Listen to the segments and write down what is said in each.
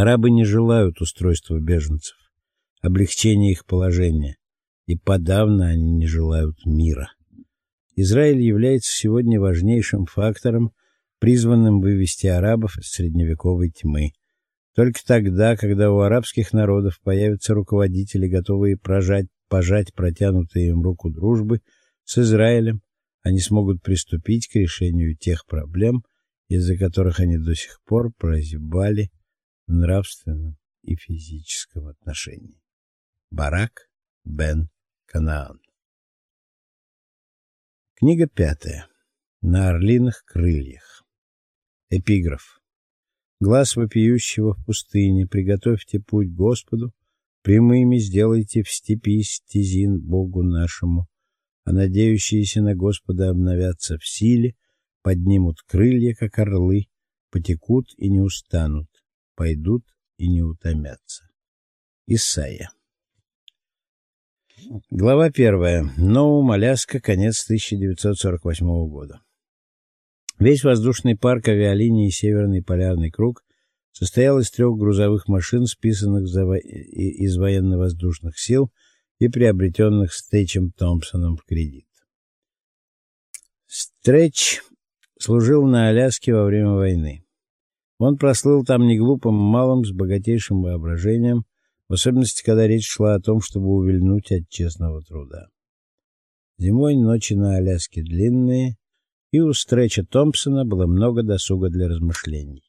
Арабы не желают устройства беженцев, облегчения их положения, и подавно они не желают мира. Израиль является сегодня важнейшим фактором, призванным вывести арабов из средневековой тьмы. Только тогда, когда у арабских народов появятся руководители, готовые прожать, пожать протянутую им руку дружбы с Израилем, они смогут приступить к решению тех проблем, из-за которых они до сих пор прозябали в нравственном и физическом отношении. Барак бен Канаан. Книга пятая. На орлиных крыльях. Эпиграф. Глаз вопиющего в пустыне, приготовьте путь Господу, прямыми сделайте в степи стезин Богу нашему, а надеющиеся на Господа обновятся в силе, поднимут крылья, как орлы, потекут и не устанут, пойдут и не утомятся. Исайя. Глава первая. Ноум, Аляска, конец 1948 года. Весь воздушный парк авиалинии Северный полярный круг состоял из трех грузовых машин, списанных из военно-воздушных сил и приобретенных Стейчем Томпсоном в кредит. Стретч служил на Аляске во время войны. Он прослыл там неглупым малым с богатейшим воображением, в особенности, когда речь шла о том, чтобы увильнуть от честного труда. Зимой ночи на Аляске длинные, и у Стреча Томпсона было много досуга для размышлений.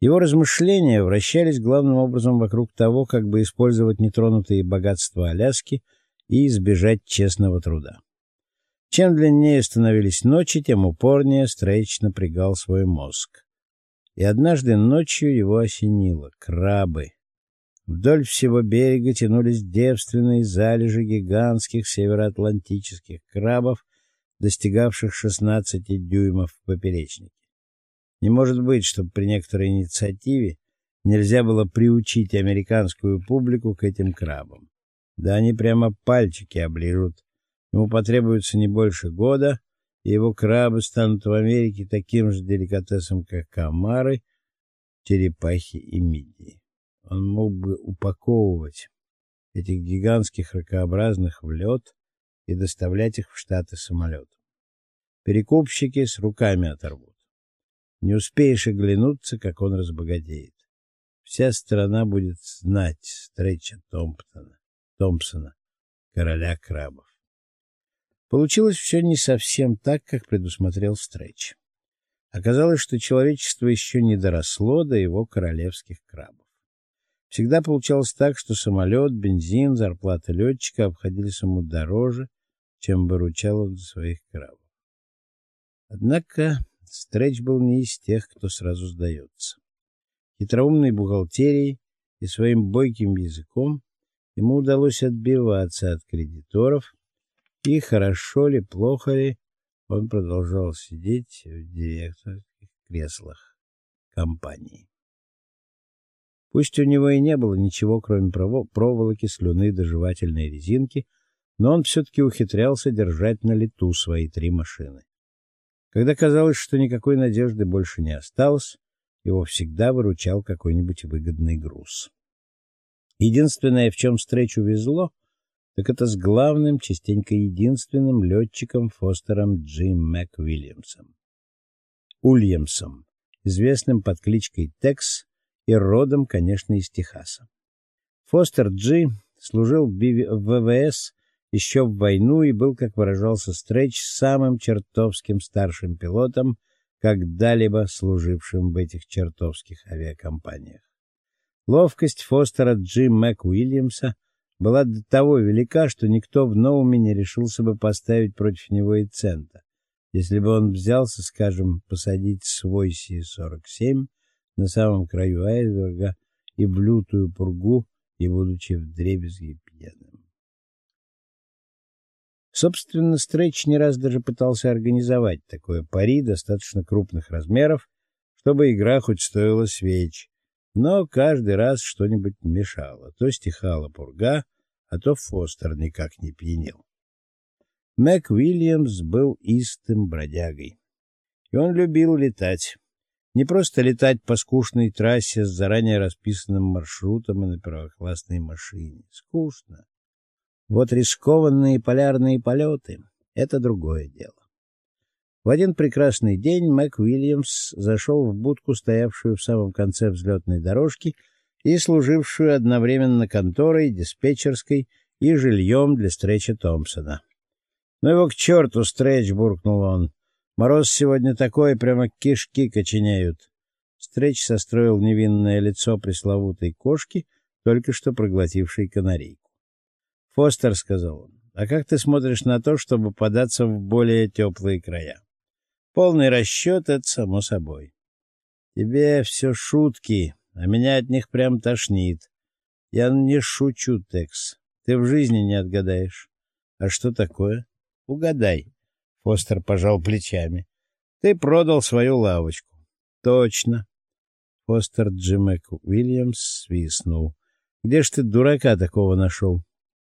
Его размышления вращались главным образом вокруг того, как бы использовать нетронутые богатства Аляски и избежать честного труда. Чем длиннее становились ночи, тем упорнее Стрейч напрягал свой мозг. И однажды ночью его осенило крабы. Вдоль всего берега тянулись девственные залежи гигантских североатлантических крабов, достигавших 16 дюймов в поперечнике. Не может быть, чтобы при некоторой инициативе нельзя было приучить американскую публику к этим крабам. Да они прямо пальчики оближут. Ему потребуется не больше года, и его крабы станут в Америке таким же деликатесом, как комары, черепахи и мидии. Он мог бы упаковывать этих гигантских ракообразных в лед и доставлять их в Штаты самолетом. Перекупщики с руками оторвут. Не успеешь оглянуться, как он разбогатеет. Вся страна будет знать Стрейча Томптона, Томпсона, короля крабов. Получилось все не совсем так, как предусмотрел Стрейч. Оказалось, что человечество еще не доросло до его королевских крабов. Всегда получалось так, что самолет, бензин, зарплата летчика обходились ему дороже, чем выручал он за своих крабов. Однако Стретч был не из тех, кто сразу сдается. Хитроумной бухгалтерией и своим бойким языком ему удалось отбиваться от кредиторов, и хорошо ли, плохо ли, он продолжал сидеть в директорских креслах компании. Пусть у него и не было ничего, кроме проволоки, слюны до жевательной резинки, но он все-таки ухитрялся держать на лету свои три машины. Когда казалось, что никакой надежды больше не осталось, его всегда выручал какой-нибудь выгодный груз. Единственное, в чем встречу везло, так это с главным, частенько единственным летчиком Фостером Джим МакУильямсом. Ульямсом, известным под кличкой Текс и родом, конечно, из Техаса. Фостер Джи служил в ВВС еще в войну и был, как выражался Стретч, самым чертовским старшим пилотом, когда-либо служившим в этих чертовских авиакомпаниях. Ловкость Фостера Джим МакУильямса была до того велика, что никто в Ноуме не решился бы поставить против него и цента, если бы он взялся, скажем, посадить свой Си-47 на самом краю айсберга и в лютую пургу, и будучи вдребезги пьяным. Собственно, Стрэч не раз даже пытался организовать такое пари достаточно крупных размеров, чтобы игра хоть стоила свеч. Но каждый раз что-нибудь мешало. То стихала пурга, а то Фостер никак не пьянел. Мэг Уильямс был истым бродягой. И он любил летать. Не просто летать по скучной трассе с заранее расписанным маршрутом и на первоклассной машине. Скучно. Вот рискованные полярные полеты — это другое дело. В один прекрасный день Мэг Уильямс зашел в будку, стоявшую в самом конце взлетной дорожки и служившую одновременно конторой, диспетчерской и жильем для Стреча Томпсона. «Ну его к черту, Стрэч!» — буркнул он. «Мороз сегодня такой, прямо кишки коченеют». Стрэч состроил невинное лицо пресловутой кошки, только что проглотившей канарейку. «Фостер», — сказал он, — «а как ты смотришь на то, чтобы податься в более теплые края?» Полный расчет — это само собой. Тебе все шутки, а меня от них прям тошнит. Я не шучу, Текс. Ты в жизни не отгадаешь. А что такое? Угадай. Фостер пожал плечами. Ты продал свою лавочку. Точно. Фостер Джимек Уильямс свистнул. Где ж ты дурака такого нашел?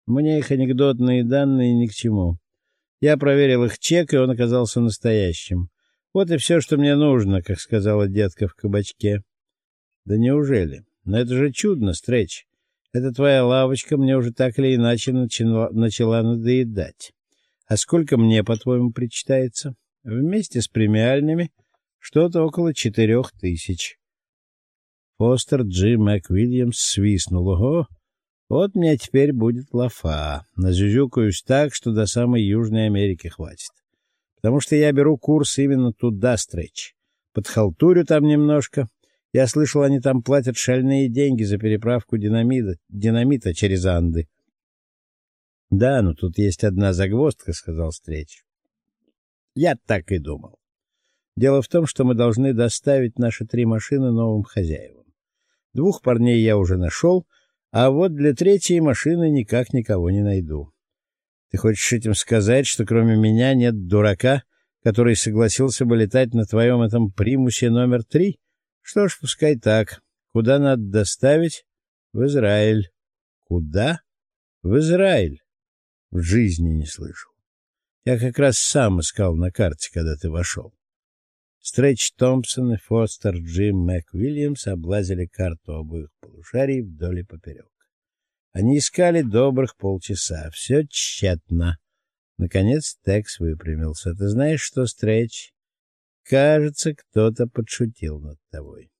Мне их анекдотные данные ни к чему. Я проверил их чек, и он оказался настоящим. Вот и все, что мне нужно, как сказала детка в кабачке. Да неужели? Но это же чудно, Стрэч. Эта твоя лавочка мне уже так или иначе начала, начала надоедать. А сколько мне, по-твоему, причитается? Вместе с премиальными что-то около четырех тысяч. Фостер Джи МакВильямс свистнул. Ого! Вот мне теперь будет лафа. Назюзюкаюсь так, что до самой Южной Америки хватит. Потому что я беру курс именно туда, Стрэч. Подхалтурю там немножко. Я слышал, они там платят шальные деньги за переправку динамита, динамита через Анды. Да, но тут есть одна загвоздка, сказал Стрэч. Я так и думал. Дело в том, что мы должны доставить наши три машины новым хозяевам. Двух парней я уже нашел, а вот для третьей машины никак никого не найду. Ты хочешь этим сказать, что кроме меня нет дурака, который согласился бы летать на твоем этом примусе номер три? Что ж, пускай так. Куда надо доставить? В Израиль. Куда? В Израиль. В жизни не слышал. Я как раз сам искал на карте, когда ты вошел. Стрэч Томпсон и Фостер Джим МакУильямс облазили карту обоих полушарий вдоль и поперек. Они искали добрых полчаса, все тщетно. Наконец Текс выпрямился. Ты знаешь что, Стрэч? Кажется, кто-то подшутил над тобой.